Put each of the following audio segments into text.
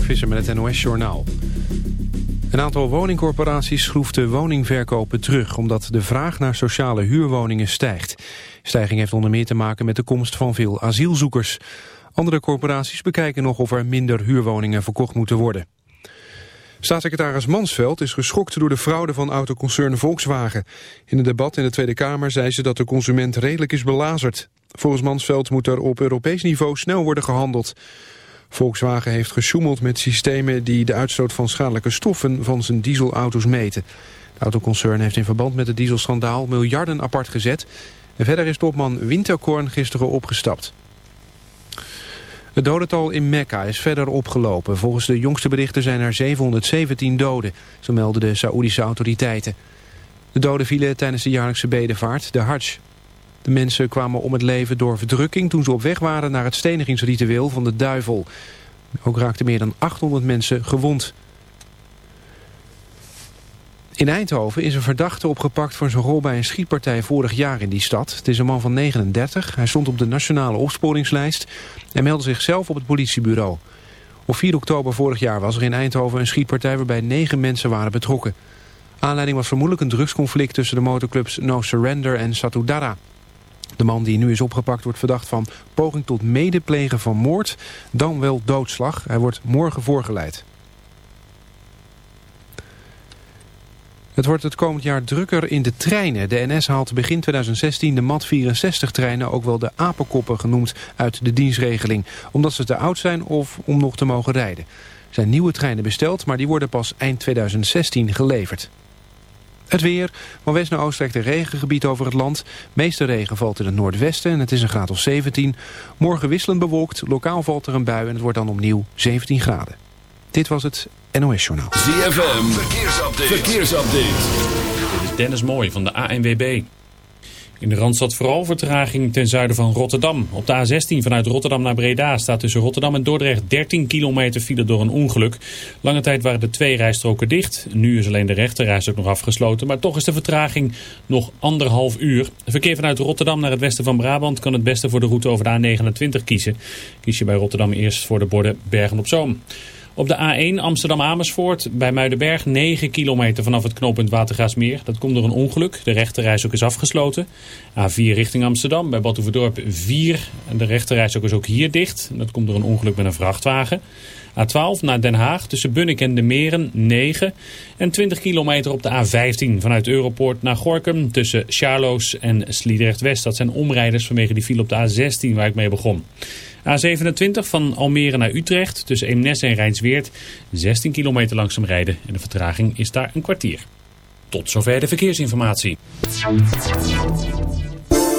Visser met het NOS Journaal. Een aantal woningcorporaties schroeft de woningverkopen terug... omdat de vraag naar sociale huurwoningen stijgt. Stijging heeft onder meer te maken met de komst van veel asielzoekers. Andere corporaties bekijken nog of er minder huurwoningen verkocht moeten worden. Staatssecretaris Mansveld is geschokt door de fraude van autoconcern Volkswagen. In een debat in de Tweede Kamer zei ze dat de consument redelijk is belazerd. Volgens Mansveld moet er op Europees niveau snel worden gehandeld. Volkswagen heeft gesjoemeld met systemen die de uitstoot van schadelijke stoffen van zijn dieselauto's meten. De autoconcern heeft in verband met het dieselschandaal miljarden apart gezet. En verder is topman Winterkorn gisteren opgestapt. Het dodental in Mekka is verder opgelopen. Volgens de jongste berichten zijn er 717 doden, zo melden de Saoedische autoriteiten. De doden vielen tijdens de jaarlijkse bedevaart, de Hajj. Mensen kwamen om het leven door verdrukking toen ze op weg waren naar het stenigingsritueel van de duivel. Ook raakten meer dan 800 mensen gewond. In Eindhoven is een verdachte opgepakt voor zijn rol bij een schietpartij vorig jaar in die stad. Het is een man van 39. Hij stond op de nationale opsporingslijst en meldde zichzelf op het politiebureau. Op 4 oktober vorig jaar was er in Eindhoven een schietpartij waarbij negen mensen waren betrokken. Aanleiding was vermoedelijk een drugsconflict tussen de motorclubs No Surrender en Satudara. De man die nu is opgepakt wordt verdacht van poging tot medeplegen van moord, dan wel doodslag. Hij wordt morgen voorgeleid. Het wordt het komend jaar drukker in de treinen. De NS haalt begin 2016 de MAT 64-treinen, ook wel de apenkoppen genoemd, uit de dienstregeling. Omdat ze te oud zijn of om nog te mogen rijden. Er zijn nieuwe treinen besteld, maar die worden pas eind 2016 geleverd. Het weer. Van west naar oost trekt een regengebied over het land. meeste regen valt in het noordwesten en het is een graad of 17. Morgen wisselend bewolkt. Lokaal valt er een bui en het wordt dan opnieuw 17 graden. Dit was het NOS Journaal. ZFM. Verkeersupdate. Verkeersupdate. Dit is Dennis Mooij van de ANWB. In de Randstad vooral vertraging ten zuiden van Rotterdam. Op de A16 vanuit Rotterdam naar Breda staat tussen Rotterdam en Dordrecht 13 kilometer file door een ongeluk. Lange tijd waren de twee rijstroken dicht. Nu is alleen de rechterrijstrook nog afgesloten. Maar toch is de vertraging nog anderhalf uur. Verkeer vanuit Rotterdam naar het westen van Brabant kan het beste voor de route over de A29 kiezen. Kies je bij Rotterdam eerst voor de borden Bergen op Zoom. Op de A1 Amsterdam-Amersfoort bij Muidenberg 9 kilometer vanaf het knooppunt Watergaasmeer. Dat komt door een ongeluk. De rechterreis ook is afgesloten. A4 richting Amsterdam bij Batuverdorp 4. De rechterreis ook is ook hier dicht. Dat komt door een ongeluk met een vrachtwagen. A12 naar Den Haag tussen Bunnik en de Meren 9. En 20 kilometer op de A15 vanuit Europoort naar Gorkum tussen Charloes en Sliedrecht West. Dat zijn omrijders vanwege die file op de A16 waar ik mee begon. A27 van Almere naar Utrecht tussen Eemnes en Rijnsweert. 16 kilometer langzaam rijden en de vertraging is daar een kwartier. Tot zover de verkeersinformatie.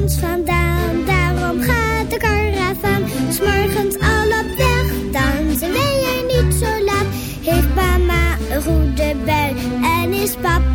Vandaan, daarom gaat de karavaan. S'morgens al op weg, dan zijn wij er niet zo laat. Heeft mama een goede bui en is papa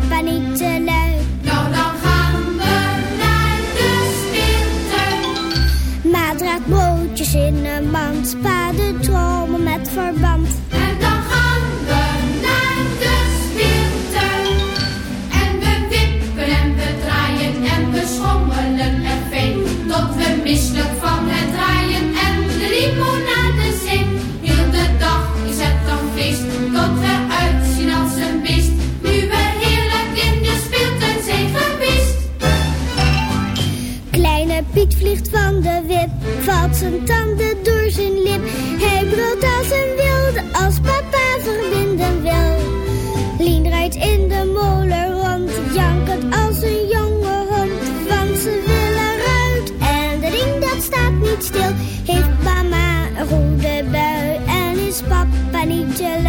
zijn tanden door zijn lip. Hij brult als een wilde als papa verbinden wil. Lien rijdt in de molen rond, jankend als een jonge hond. Want ze willen eruit en de ring dat staat niet stil. Heeft mama een goede bui en is papa niet te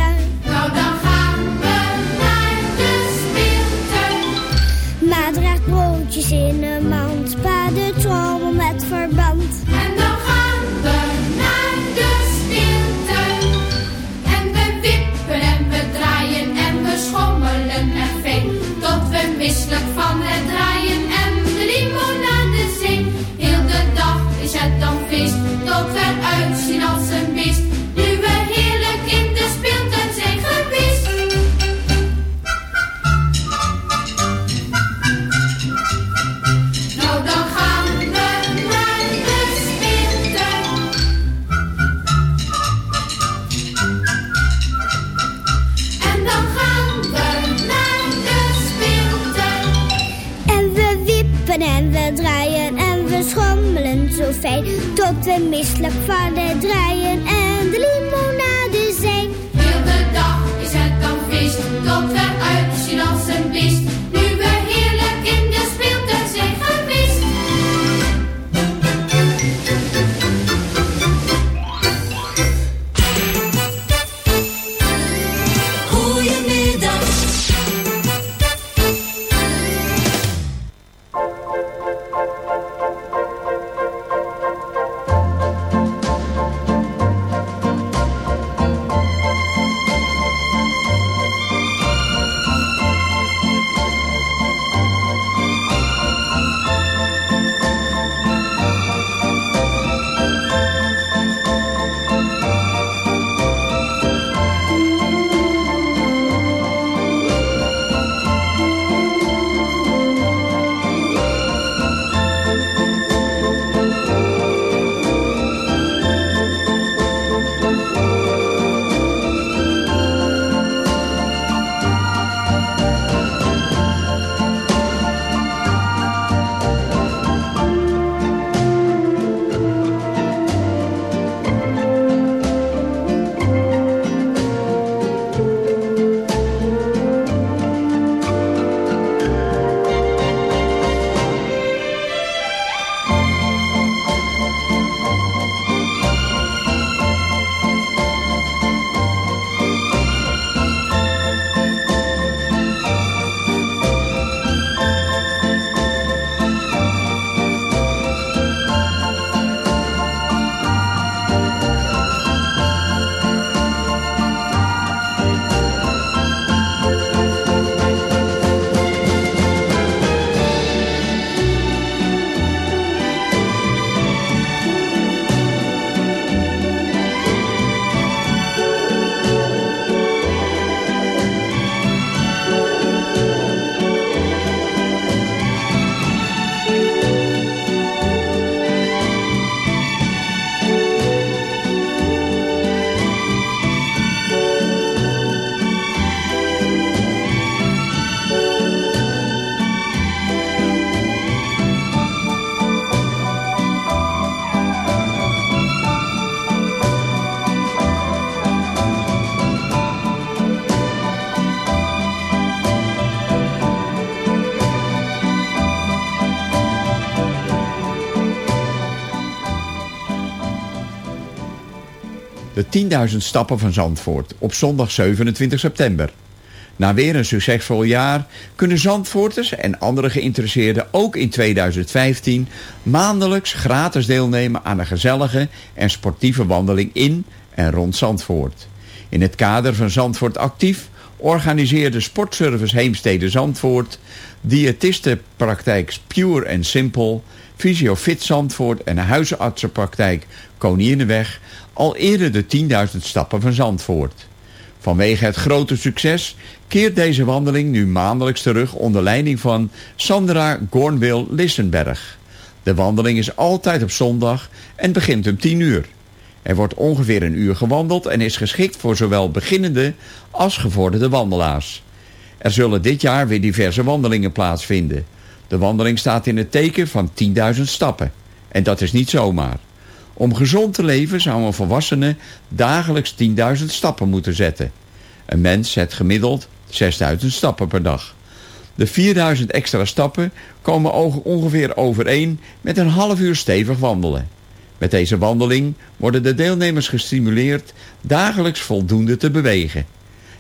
en we draaien en we schommelen zo fijn. Tot we misselijk van het draaien en de limonade zijn. Heel de dag is het dan feest, tot we uitzien als een beest. 10.000 stappen van Zandvoort op zondag 27 september. Na weer een succesvol jaar kunnen Zandvoorters en andere geïnteresseerden ook in 2015 maandelijks gratis deelnemen aan een gezellige en sportieve wandeling in en rond Zandvoort. In het kader van Zandvoort Actief organiseerde Sportservice Heemstede Zandvoort, diëtistenpraktijk Pure en Simple, Fysiofit Zandvoort en huisartsenpraktijk Koninginweg al eerder de 10.000 stappen van Zandvoort. Vanwege het grote succes keert deze wandeling nu maandelijks terug onder leiding van Sandra Gornwil Lissenberg. De wandeling is altijd op zondag en begint om 10 uur. Er wordt ongeveer een uur gewandeld en is geschikt voor zowel beginnende als gevorderde wandelaars. Er zullen dit jaar weer diverse wandelingen plaatsvinden. De wandeling staat in het teken van 10.000 stappen. En dat is niet zomaar. Om gezond te leven zou een volwassene dagelijks 10.000 stappen moeten zetten. Een mens zet gemiddeld 6.000 stappen per dag. De 4.000 extra stappen komen ongeveer overeen met een half uur stevig wandelen. Met deze wandeling worden de deelnemers gestimuleerd dagelijks voldoende te bewegen.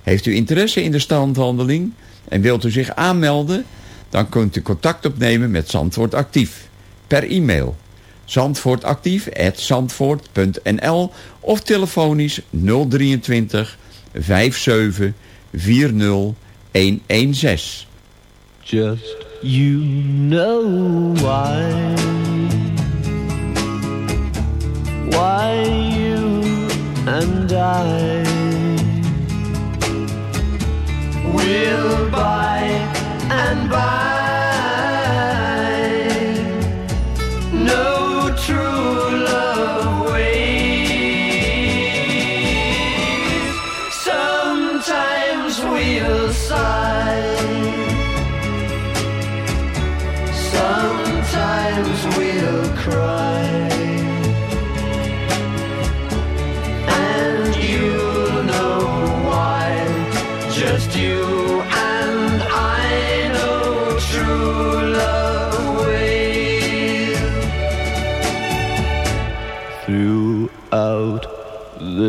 Heeft u interesse in de standwandeling en wilt u zich aanmelden... dan kunt u contact opnemen met Zandvoort Actief per e-mail zandvoortactief.zandvoort.nl of telefonisch 023 57 40 116. Just you know why Why you and I Will by and by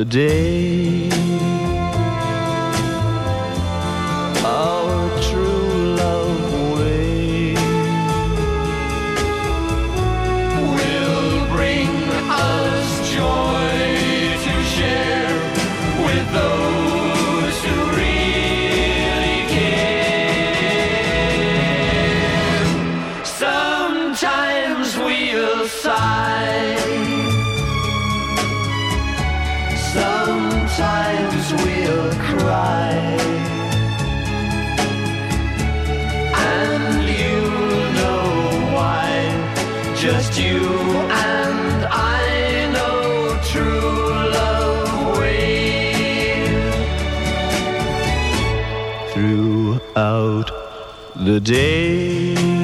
the day the day.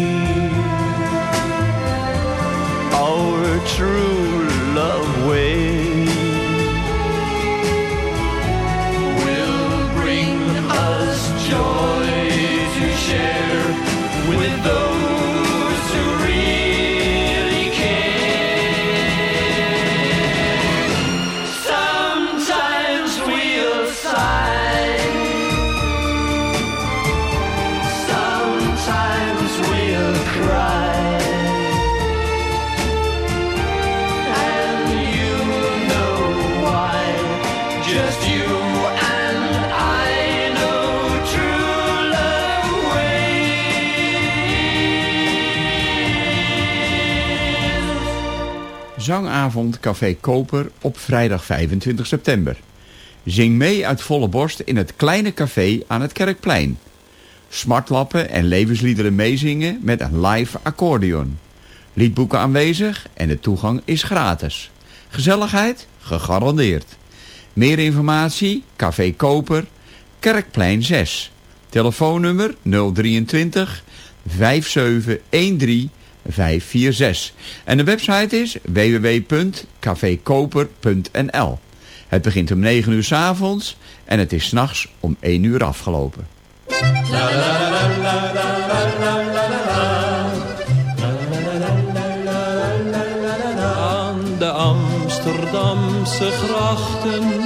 Zangavond Café Koper op vrijdag 25 september. Zing mee uit volle borst in het kleine café aan het Kerkplein. Smartlappen en levensliederen meezingen met een live accordeon. Liedboeken aanwezig en de toegang is gratis. Gezelligheid? Gegarandeerd. Meer informatie? Café Koper, Kerkplein 6. Telefoonnummer 023 5713 546. En de website is www.cafekoper.nl. Het begint om 9 uur s avonds en het is s'nachts om 1 uur afgelopen. Aan de Amsterdamse grachten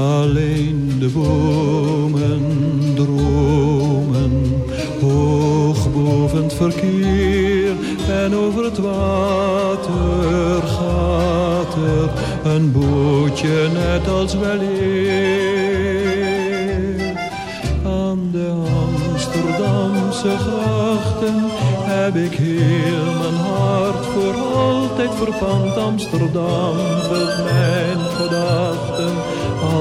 Alleen de bomen dromen hoog boven het verkeer en over het water gaat er een bootje net als weleer. Aan de Amsterdamse grachten heb ik heel mijn hart voor altijd verpand. Amsterdam vult mijn gedachten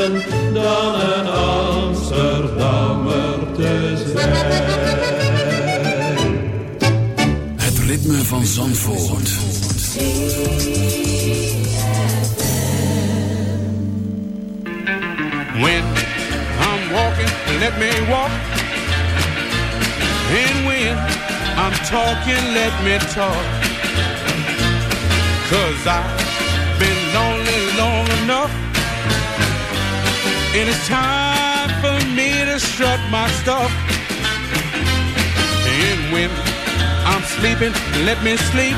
wensen dan een Amsterdammer te zijn. Het ritme van Zandvoort. When I'm walking, let me walk. And when I'm talking, let me talk. Cause I've been lonely long enough. And it's time for me to strut my stuff. And when I'm sleeping, let me sleep.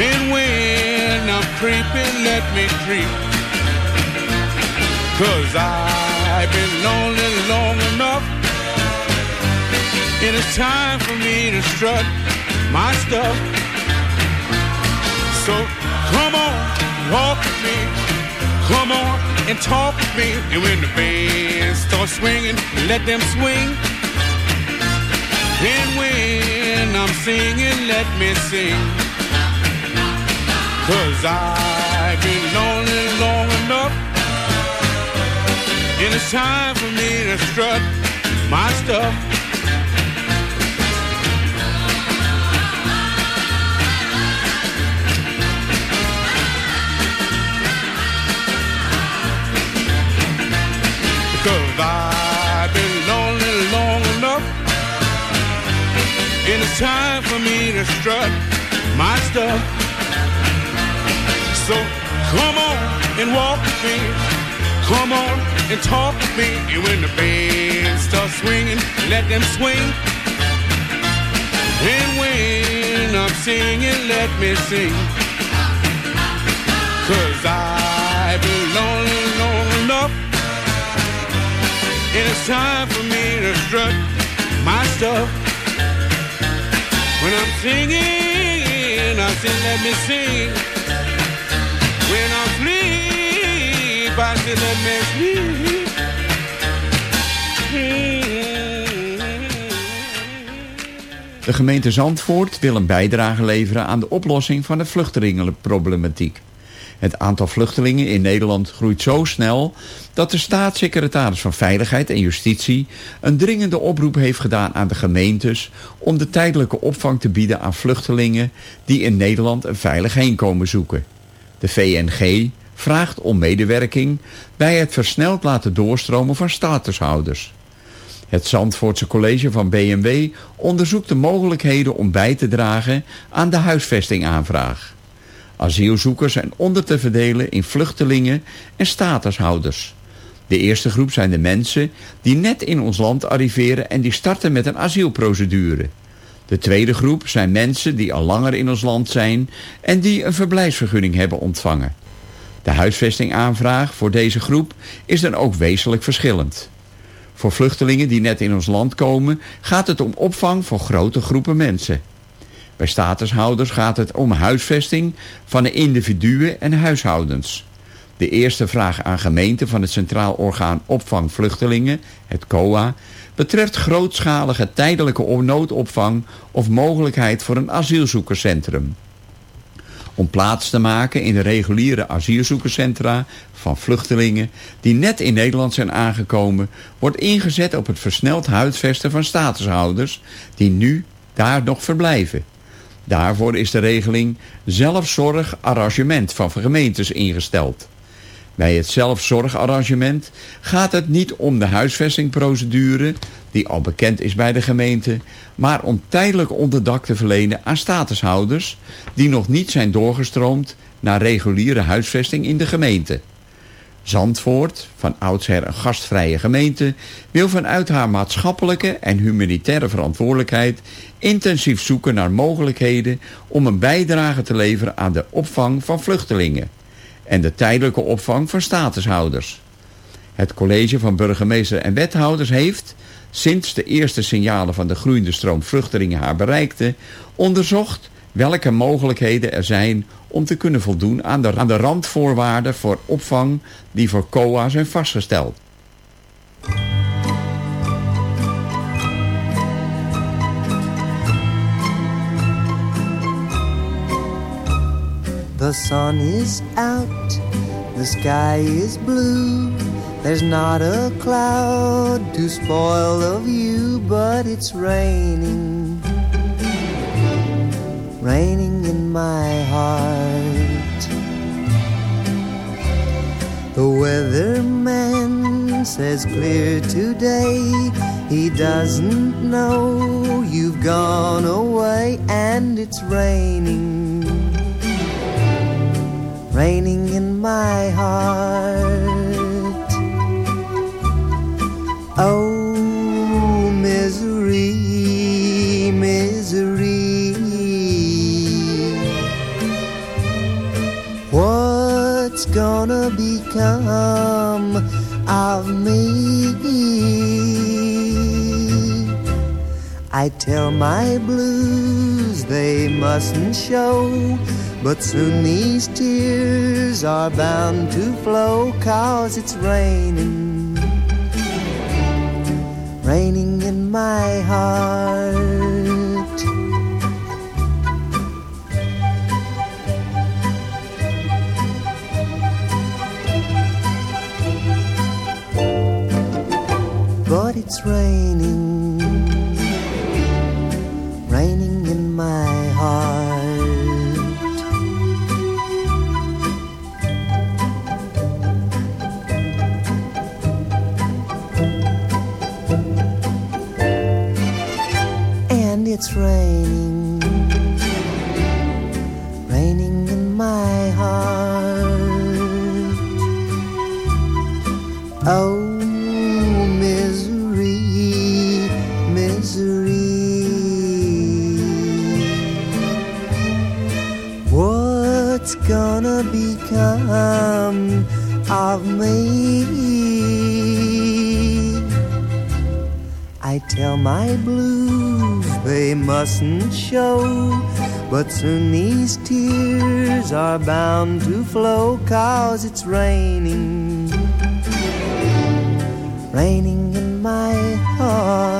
And when I'm creeping, let me creep. Cause I've been lonely long enough. And it's time for me to strut my stuff. So come on, walk with me. Come on and talk with me. And when the band starts swinging, let them swing. And when I'm singing, let me sing. Cause I've been lonely long enough. And it's time for me to strut my stuff. Cause I've been lonely long enough. And it's time for me to strut my stuff. So come on and walk with me. Come on and talk with me. And when the band starts swinging, let them swing. And when I'm singing, let me sing. Cause I've And it's time for me to strut my stuff. When I'm singing, I say, let me sing. When I sleep, I say, let me sleep. De gemeente Zandvoort wil een bijdrage leveren aan de oplossing van de vluchtelingenproblematiek. Het aantal vluchtelingen in Nederland groeit zo snel dat de staatssecretaris van Veiligheid en Justitie een dringende oproep heeft gedaan aan de gemeentes om de tijdelijke opvang te bieden aan vluchtelingen die in Nederland een veilig heenkomen zoeken. De VNG, vraagt om medewerking bij het versneld laten doorstromen van statushouders. Het Zandvoortse College van BMW onderzoekt de mogelijkheden om bij te dragen aan de huisvestingaanvraag. Asielzoekers zijn onder te verdelen in vluchtelingen en statushouders. De eerste groep zijn de mensen die net in ons land arriveren en die starten met een asielprocedure. De tweede groep zijn mensen die al langer in ons land zijn en die een verblijfsvergunning hebben ontvangen. De huisvestingaanvraag voor deze groep is dan ook wezenlijk verschillend. Voor vluchtelingen die net in ons land komen gaat het om opvang voor grote groepen mensen. Bij statushouders gaat het om huisvesting van de individuen en huishoudens. De eerste vraag aan gemeenten van het Centraal Orgaan Opvang Vluchtelingen, het COA, betreft grootschalige tijdelijke noodopvang of mogelijkheid voor een asielzoekerscentrum. Om plaats te maken in de reguliere asielzoekerscentra van vluchtelingen die net in Nederland zijn aangekomen, wordt ingezet op het versneld huisvesten van statushouders die nu daar nog verblijven. Daarvoor is de regeling zelfzorgarrangement van gemeentes ingesteld. Bij het zelfzorgarrangement gaat het niet om de huisvestingprocedure, die al bekend is bij de gemeente, maar om tijdelijk onderdak te verlenen aan statushouders die nog niet zijn doorgestroomd naar reguliere huisvesting in de gemeente. Zandvoort, van oudsher een gastvrije gemeente, wil vanuit haar maatschappelijke en humanitaire verantwoordelijkheid intensief zoeken naar mogelijkheden om een bijdrage te leveren aan de opvang van vluchtelingen en de tijdelijke opvang van statushouders. Het college van burgemeester en wethouders heeft, sinds de eerste signalen van de groeiende stroom vluchtelingen haar bereikte, onderzocht welke mogelijkheden er zijn om te kunnen voldoen aan de, randvoorwaarden voor opvang die voor COA zijn vastgesteld. The sun is out, the sky is blue. There's not a cloud to spoil the view, but it's raining. Raining in my heart. The weatherman says clear today. He doesn't know you've gone away, and it's raining raining in my heart. Gonna become of me? I tell my blues they mustn't show. But soon these tears are bound to flow Cause it's raining Raining in my heart But it's raining Raining in my heart and it's raining, raining in my heart. Oh, my blues they mustn't show, but soon these tears are bound to flow, cause it's raining, raining in my heart,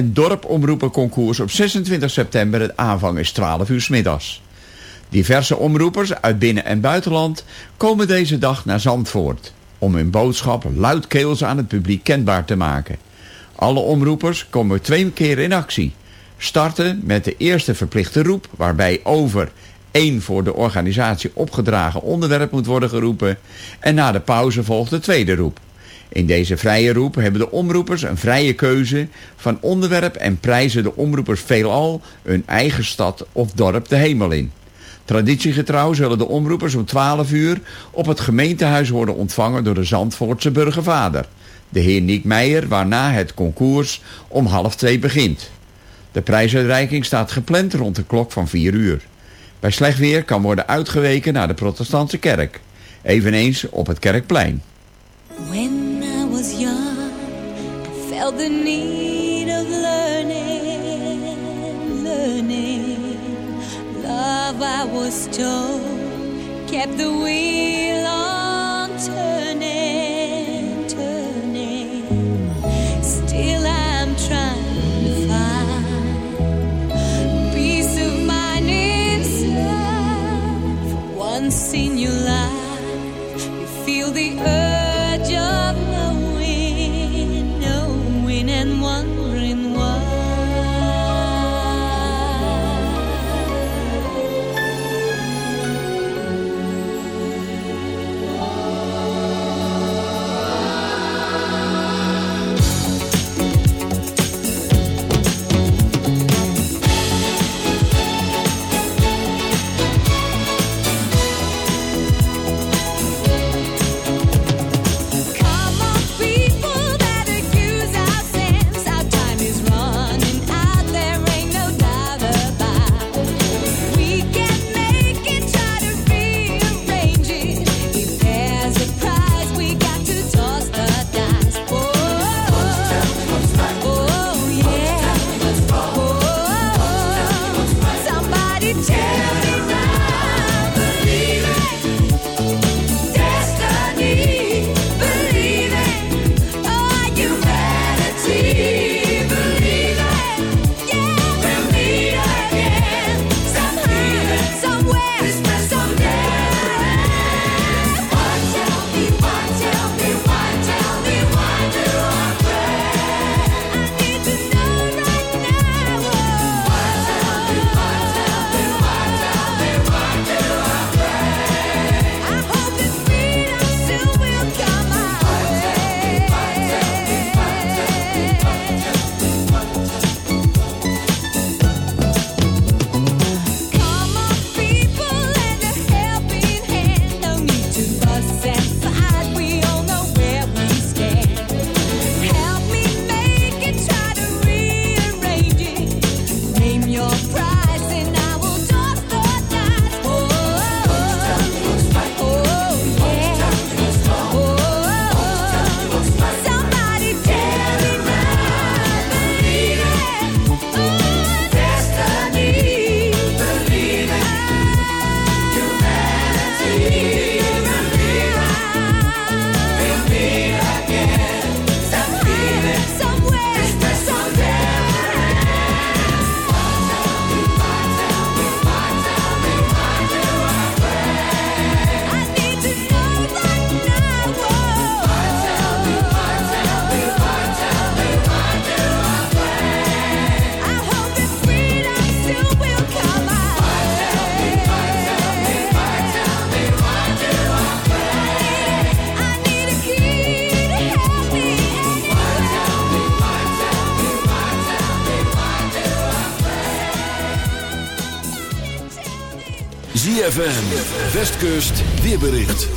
En dorpomroepenconcours op 26 september. Het aanvang is 12 uur 's middags. Diverse omroepers uit binnen- en buitenland komen deze dag naar Zandvoort. om hun boodschap luidkeels aan het publiek kenbaar te maken. Alle omroepers komen twee keer in actie. Starten met de eerste verplichte roep, waarbij over één voor de organisatie opgedragen onderwerp moet worden geroepen. En na de pauze volgt de tweede roep. In deze vrije roep hebben de omroepers een vrije keuze van onderwerp en prijzen de omroepers veelal hun eigen stad of dorp de hemel in. Traditiegetrouw zullen de omroepers om 12 uur op het gemeentehuis worden ontvangen door de Zandvoortse burgervader, de heer Niek Meijer, waarna het concours om half twee begint. De prijsuitreiking staat gepland rond de klok van 4 uur. Bij slecht weer kan worden uitgeweken naar de protestantse kerk, eveneens op het kerkplein. When I was young, I felt the need of learning, learning. Love, I was told, kept the wheel on ZFM, Westkust, weerbericht.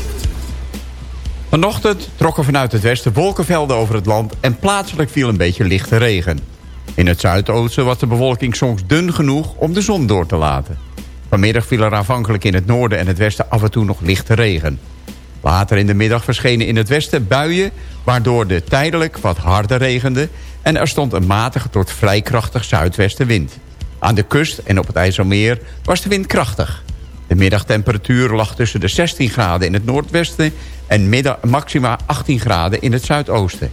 Vanochtend trokken vanuit het westen wolkenvelden over het land... en plaatselijk viel een beetje lichte regen. In het zuidoosten was de bewolking soms dun genoeg om de zon door te laten. Vanmiddag viel er aanvankelijk in het noorden en het westen af en toe nog lichte regen. Later in de middag verschenen in het westen buien... waardoor de tijdelijk wat harder regende... en er stond een matige tot vrij krachtig zuidwestenwind. Aan de kust en op het IJsselmeer was de wind krachtig. De middagtemperatuur lag tussen de 16 graden in het noordwesten... en middag, maxima 18 graden in het zuidoosten.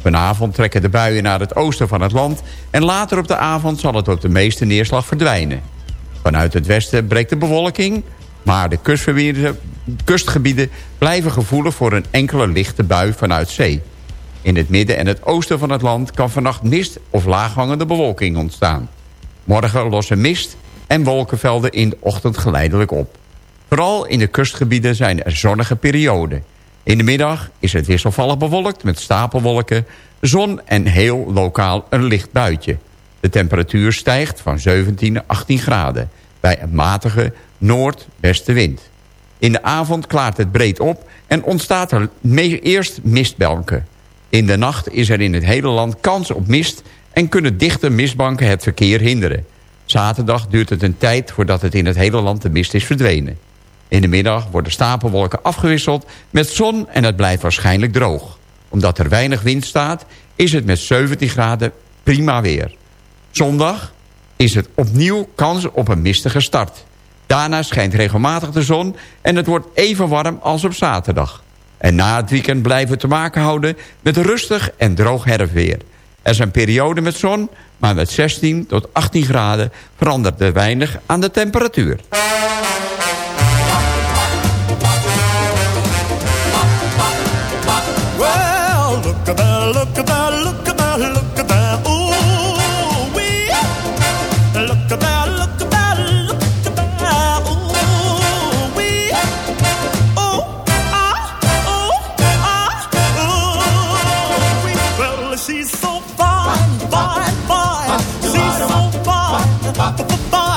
Vanavond trekken de buien naar het oosten van het land... en later op de avond zal het op de meeste neerslag verdwijnen. Vanuit het westen breekt de bewolking... maar de kustgebieden blijven gevoelig voor een enkele lichte bui vanuit zee. In het midden en het oosten van het land kan vannacht mist of laaghangende bewolking ontstaan. Morgen lossen mist en wolkenvelden in de ochtend geleidelijk op. Vooral in de kustgebieden zijn er zonnige perioden. In de middag is het wisselvallig bewolkt met stapelwolken, zon en heel lokaal een licht buitje. De temperatuur stijgt van 17 naar 18 graden bij een matige noordwestenwind. In de avond klaart het breed op en ontstaat er eerst mistbanken. In de nacht is er in het hele land kans op mist... en kunnen dichte mistbanken het verkeer hinderen. Zaterdag duurt het een tijd voordat het in het hele land de mist is verdwenen. In de middag worden stapelwolken afgewisseld met zon en het blijft waarschijnlijk droog. Omdat er weinig wind staat, is het met 17 graden prima weer. Zondag is het opnieuw kans op een mistige start. Daarna schijnt regelmatig de zon en het wordt even warm als op zaterdag. En na het weekend blijven we te maken houden met rustig en droog herfstweer. Er zijn perioden met zon, maar met 16 tot 18 graden verandert er weinig aan de temperatuur. Drop the football.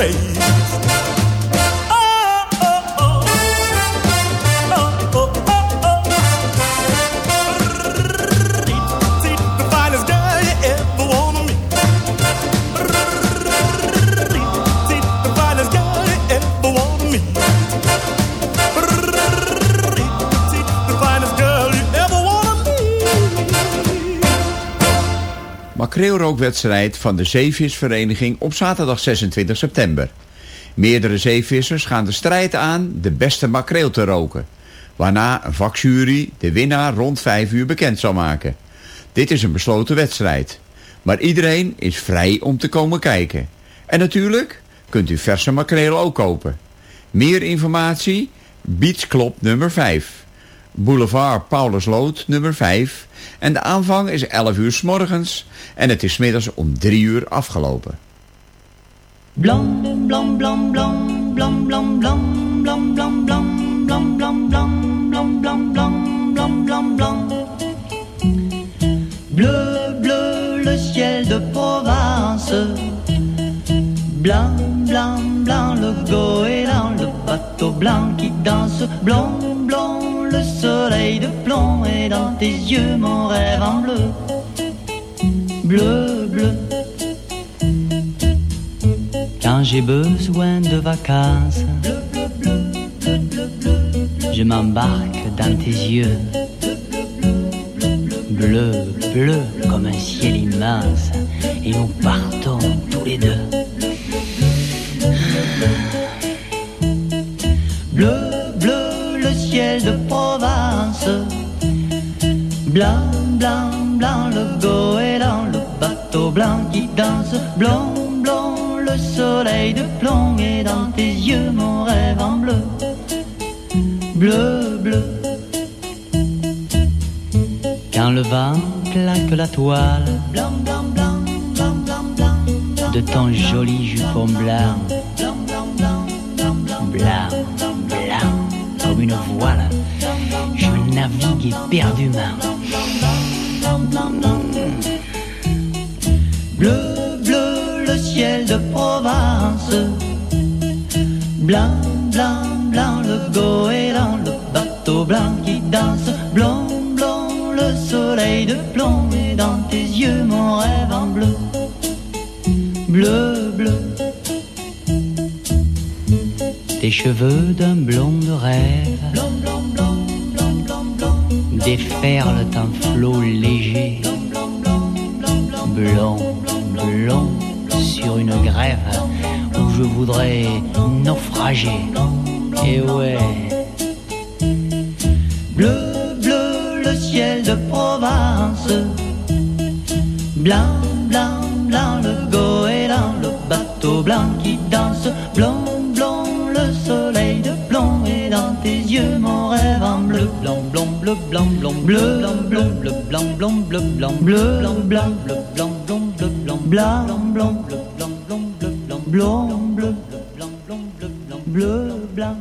raise Makreelrookwedstrijd van de Zeevisvereniging op zaterdag 26 september. Meerdere zeevissers gaan de strijd aan de beste makreel te roken. Waarna een vakjury de winnaar rond 5 uur bekend zal maken. Dit is een besloten wedstrijd. Maar iedereen is vrij om te komen kijken. En natuurlijk kunt u verse makreel ook kopen. Meer informatie? Beach Club nummer 5. Boulevard Paulusloot nummer 5. En de aanvang is 11 uur s morgens en het is middags om 3 uur afgelopen. Blanc, blanc, blanc, blanc, blanc, blanc, blanc, blanc, blanc, blanc, blanc, blanc, blanc, blanc, blanc, blanc, blanc, blanc. Bleu, bleu, le ciel de Provence. Blanc, blanc, blanc, le goéland, blanc qui danse. Blanc, blanc, le soleil de plomb et dans tes yeux mon rêve en bleu. Bleu, bleu. Quand j'ai besoin de vacances, je m'embarque dans tes yeux. Bleu, bleu comme un ciel immense, et nous partons tous les deux. Bleu, bleu, le ciel de Provence. Blanc, blanc, blanc, le goéland, le bateau blanc qui danse. Blanc, blanc, le soleil de plomb, et dans tes yeux mon rêve en bleu. Bleu, bleu. Quand le vent claque la toile Blanc, blanc, blanc, blanc, blanc, blanc, de ton joli jupon blanc, blanc, blanc, blanc, blanc, blanc, comme une voile, je navigue éperdument. Bleu, bleu, le ciel de Provence. Blanc, blanc, blanc, le goéland, le bateau blanc qui danse. Blanc, blanc, le soleil de plomb, et dans tes yeux mon rêve en bleu. Bleu, bleu. Tes cheveux d'un blond de rêve blanc, blanc, blanc. déferlent en flot léger, blond, blond, sur une grève où je voudrais naufrager. Et ouais, bleu, bleu, le ciel de Provence, blanc, blanc, blanc, le goéland, le bateau blanc blanc, blanc, bleu, blanc, bleu, bleu, blanc, blanc, bleu, blanc, bleu, blanc, blanc, bleu, blanc, blanc, bleu, blanc, blanc, blanc, bleu, blanc, blanc, bleu, blanc, blanc, bleu, blanc, blanc, bleu, blanc, bleu,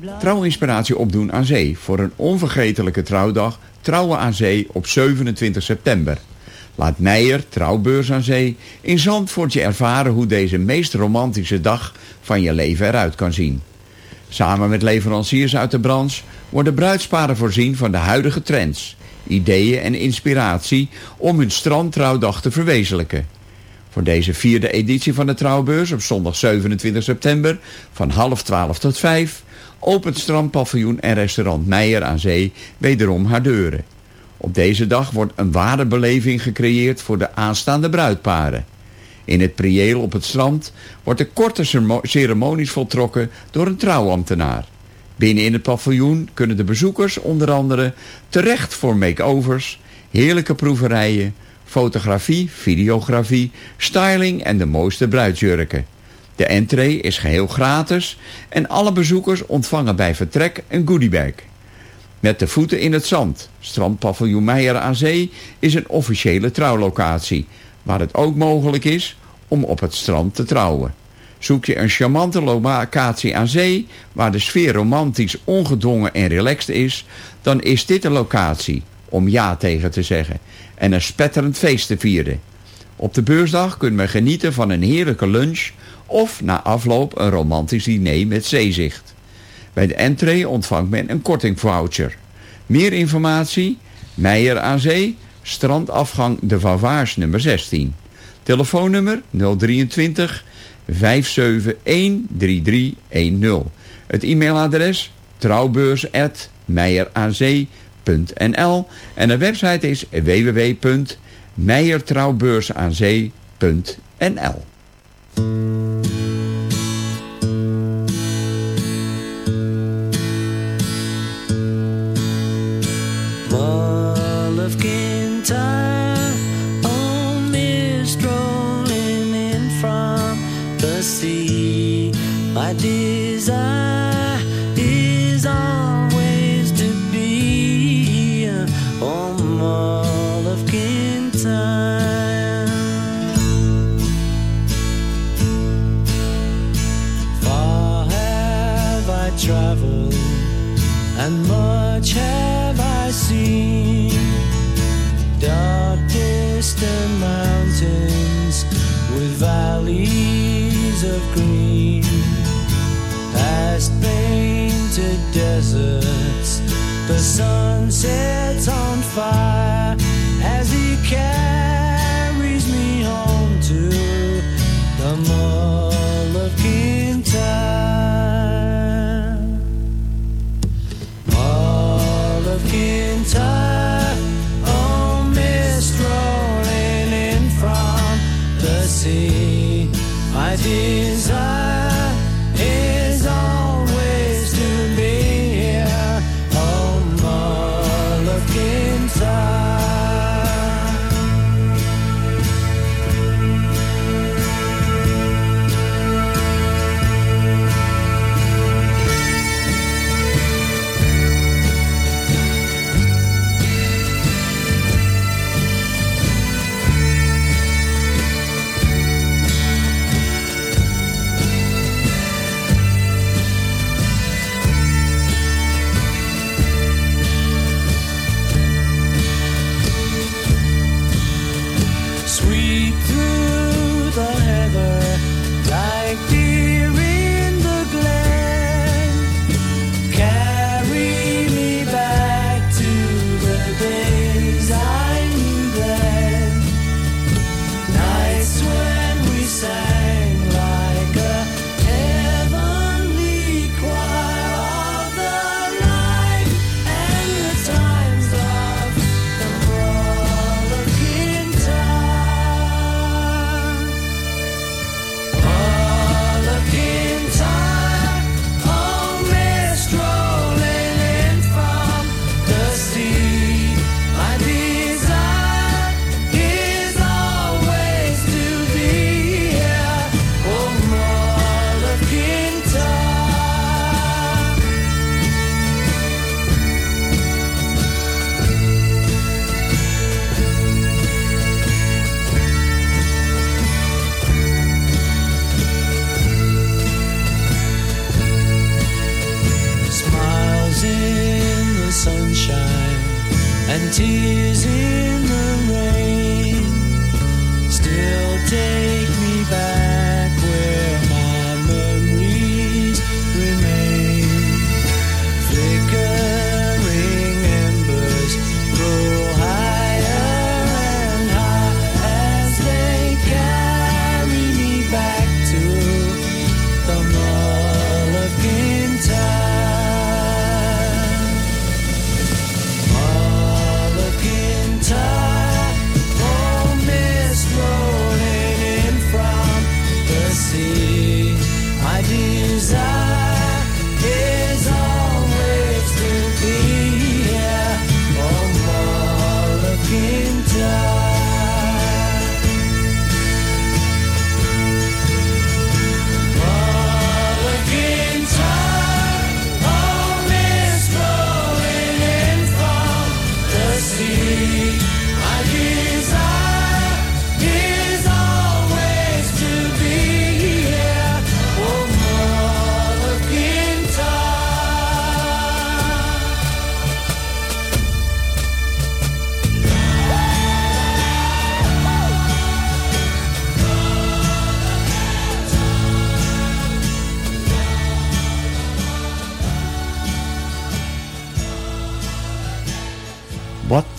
blanc. Trouwinspiratie opdoen aan zee voor een onvergetelijke trouwdag Trouwen aan Zee op 27 september. Laat Meijer, Trouwbeurs aan Zee, in Zandvoort je ervaren hoe deze meest romantische dag van je leven eruit kan zien. Samen met leveranciers uit de branche worden bruidsparen voorzien van de huidige trends, ideeën en inspiratie om hun strandtrouwdag te verwezenlijken. Voor deze vierde editie van de Trouwbeurs op zondag 27 september van half twaalf tot vijf opent strandpaviljoen en restaurant Meijer aan Zee wederom haar deuren. Op deze dag wordt een ware beleving gecreëerd voor de aanstaande bruidparen. In het prieel op het strand wordt de korte ceremo- ceremonies voltrokken door een trouwambtenaar. Binnen in het paviljoen kunnen de bezoekers onder andere terecht voor make-overs, heerlijke proeverijen, fotografie, videografie, styling en de mooiste bruidsjurken. De entree is geheel gratis en alle bezoekers ontvangen bij vertrek een goodiebag. Met de voeten in het zand. Strandpaviljoen Meijer aan Zee is een officiële trouwlocatie, waar het ook mogelijk is om op het strand te trouwen. Zoek je een charmante locatie aan zee, waar de sfeer romantisch, ongedwongen en relaxed is, dan is dit een locatie om ja tegen te zeggen en een spetterend feest te vieren. Op de beursdag kunnen we genieten van een heerlijke lunch of na afloop een romantisch diner met zeezicht. Bij de entree ontvangt men een kortingvoucher. Meer informatie? Meijer aan Zee, strandafgang de Vavaars nummer 16. Telefoonnummer 023 571 3310. Het e-mailadres trouwbeurs.meijeraanzee.nl en de website is www.meijertrouwbeursaanzee.nl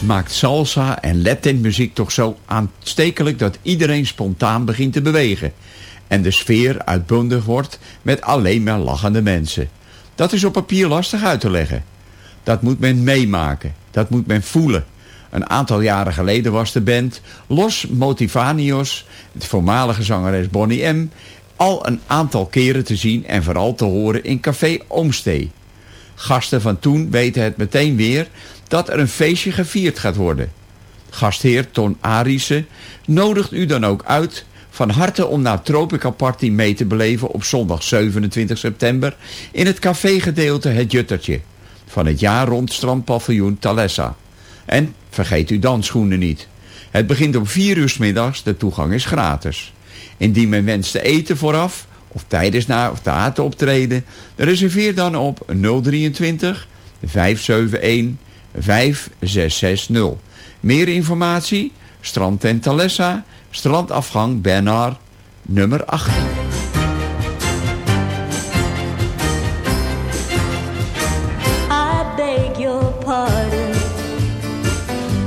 maakt salsa en Latin muziek toch zo aanstekelijk dat iedereen spontaan begint te bewegen en de sfeer uitbundig wordt met alleen maar lachende mensen? Dat is op papier lastig uit te leggen. Dat moet men meemaken, dat moet men voelen. Een aantal jaren geleden was de band Los Motivanios, het voormalige zangeres Bonnie M, al een aantal keren te zien en vooral te horen in Café Oomstee. Gasten van toen weten het meteen weer dat er een feestje gevierd gaat worden. Gastheer Ton Arissen nodigt u dan ook uit van harte om naar Tropical Party mee te beleven op zondag 27 september in het cafégedeelte Het Juttertje van het jaar rond strandpaviljoen Thalessa. En vergeet uw dansschoenen niet. Het begint om 4 uur 's middags, de toegang is gratis. Indien men wenst te eten vooraf of tijdens na of na te optreden, reserveer dan op 023 571 5660. Meer informatie? Strand en Thalessa, strandafgang Bernard, nummer 18.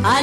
I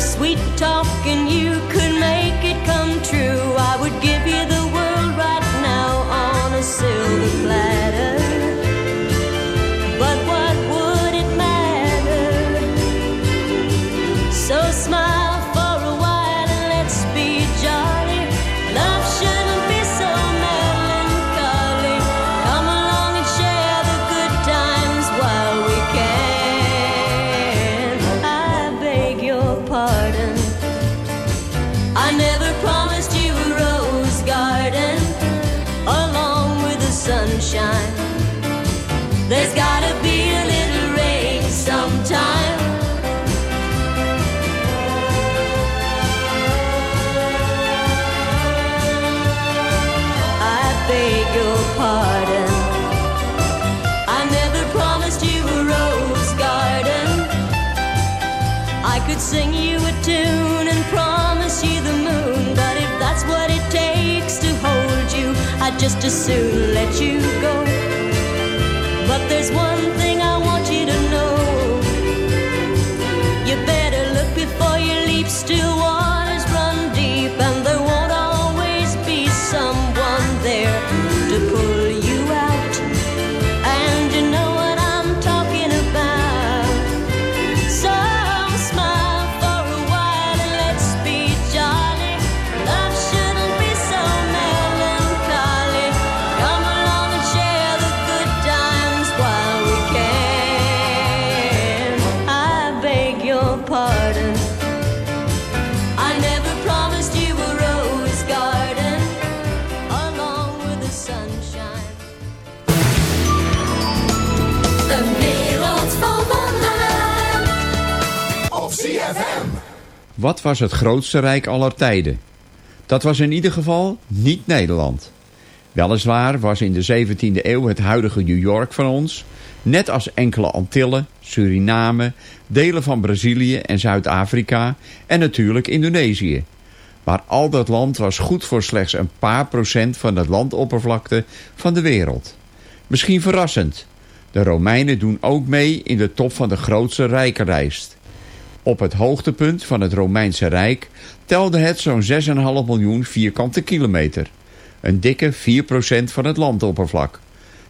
Sweet talking tune and promise you the moon, but if that's what it takes to hold you, I'd just as soon let you go. But there's one Wat was het grootste rijk aller tijden? Dat was in ieder geval niet Nederland. Weliswaar was in de 17e eeuw het huidige New York van ons... net als enkele Antillen, Suriname, delen van Brazilië en Zuid-Afrika... en natuurlijk Indonesië. Maar al dat land was goed voor slechts een paar procent van het landoppervlakte van de wereld. Misschien verrassend. De Romeinen doen ook mee in de top van de grootste rijkenlijst. Op het hoogtepunt van het Romeinse Rijk telde het zo'n 6,5 miljoen vierkante kilometer. Een dikke 4% van het landoppervlak.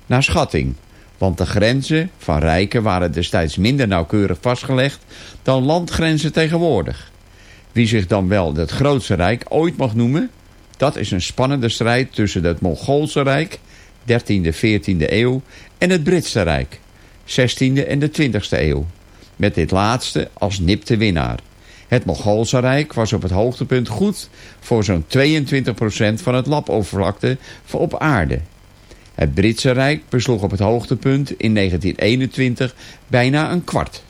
Naar schatting, want de grenzen van rijken waren destijds minder nauwkeurig vastgelegd dan landgrenzen tegenwoordig. Wie zich dan wel het grootste rijk ooit mag noemen, dat is een spannende strijd tussen het Mongoolse Rijk, 13e, 14e eeuw, en het Britse Rijk, 16e en de 20e eeuw. Met dit laatste als nipte winnaar. Het Mongoolse Rijk was op het hoogtepunt goed voor zo'n 22% van het landoppervlakte op aarde. Het Britse Rijk besloeg op het hoogtepunt in 1921 bijna een kwart.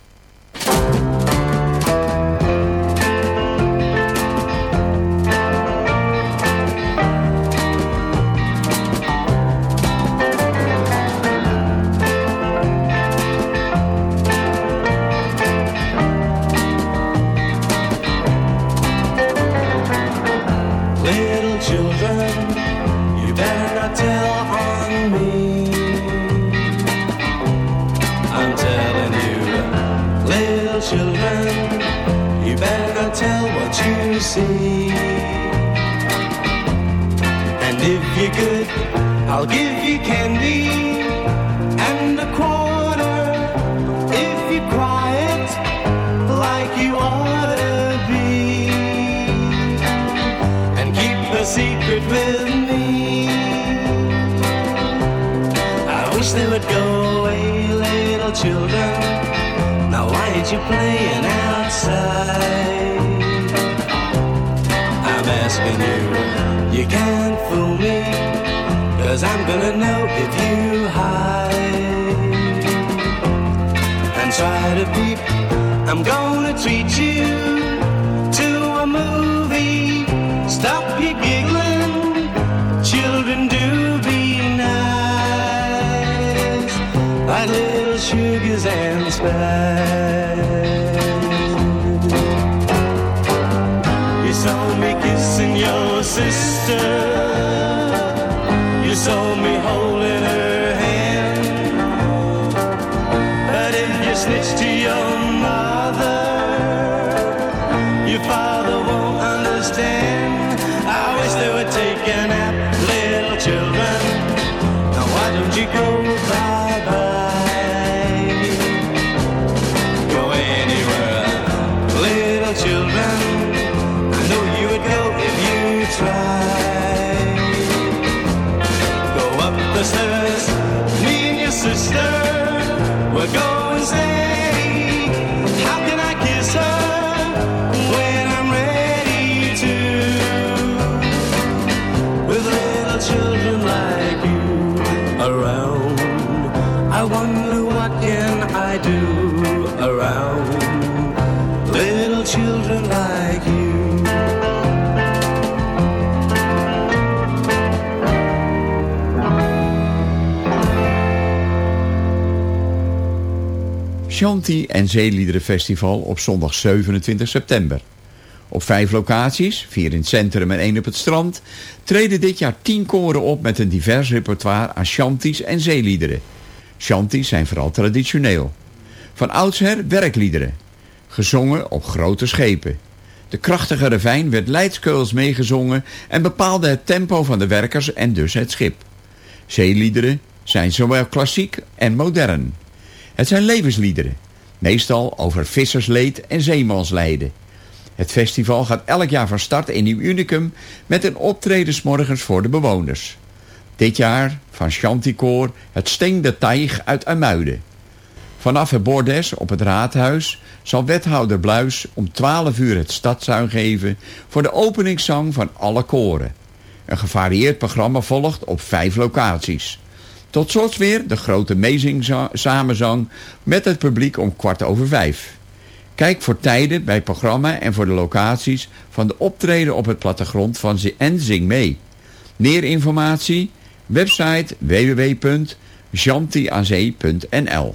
kissing your sister. Shanti en Zeeliederenfestival op zondag 27 september. Op vijf locaties, vier in het centrum en één op het strand... treden dit jaar tien koren op met een divers repertoire aan shanties en zeeliederen. Shanties zijn vooral traditioneel. Van oudsher werkliederen. Gezongen op grote schepen. De krachtige ravijn werd Leidskeuls meegezongen... en bepaalde het tempo van de werkers en dus het schip. Zeeliederen zijn zowel klassiek en modern. Het zijn levensliederen, meestal over vissersleed en zeemanslijden. Het festival gaat elk jaar van start in Nieuw Unicum met een optreden 's morgens voor de bewoners. Dit jaar van Chanticoor het Steen de Taig uit Amuiden. Vanaf het bordes op het raadhuis zal wethouder Bluis om 12 uur het stadszuin geven voor de openingszang van alle koren. Een gevarieerd programma volgt op vijf locaties. Tot slot weer de grote Mezing samenzang met het publiek om kwart over vijf. Kijk voor tijden bij programma en voor de locaties van de optreden op het plattegrond van Zi- en zing mee. Meer informatie? Website www.jantiazee.nl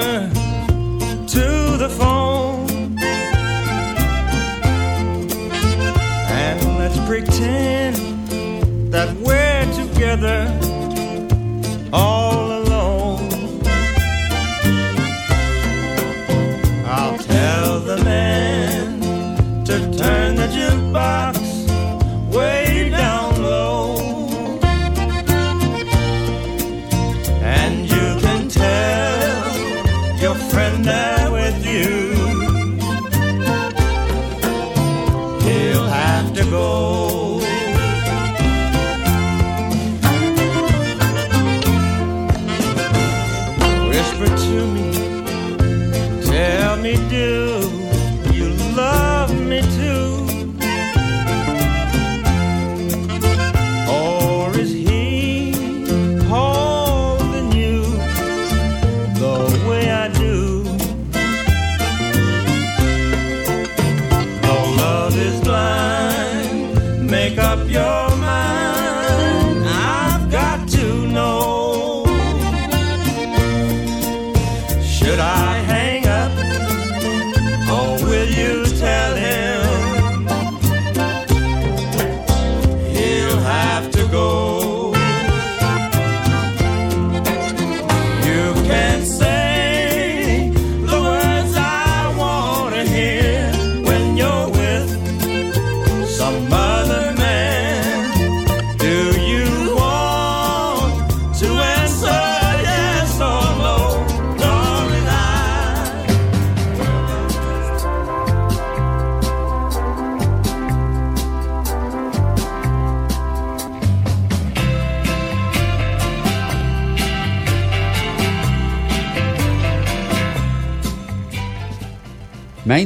Yeah.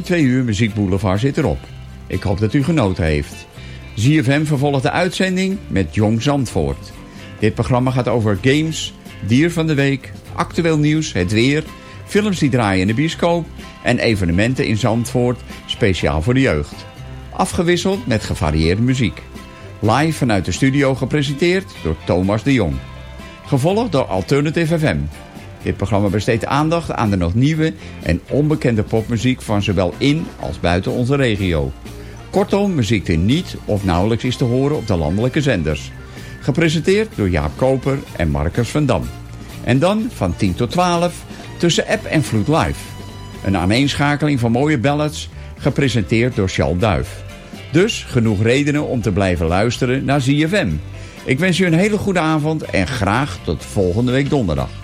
Twee uur muziekboulevard zit erop. Ik hoop dat u genoten heeft. ZFM vervolgt de uitzending met Jong Zandvoort. Dit programma gaat over games, dier van de week, actueel nieuws, het weer, films die draaien in de bioscoop en evenementen in Zandvoort speciaal voor de jeugd. Afgewisseld met gevarieerde muziek. Live vanuit de studio gepresenteerd door Thomas de Jong. Gevolgd door Alternative FM. Dit programma besteedt aandacht aan de nog nieuwe en onbekende popmuziek van zowel in als buiten onze regio. Kortom, muziek die niet of nauwelijks is te horen op de landelijke zenders. Gepresenteerd door Jaap Koper en Marcus van Dam. En dan van 10 tot 12 tussen app en vloed live. Een aaneenschakeling van mooie ballads, gepresenteerd door Charles Duif. Dus genoeg redenen om te blijven luisteren naar ZFM. Ik wens u een hele goede avond en graag tot volgende week donderdag.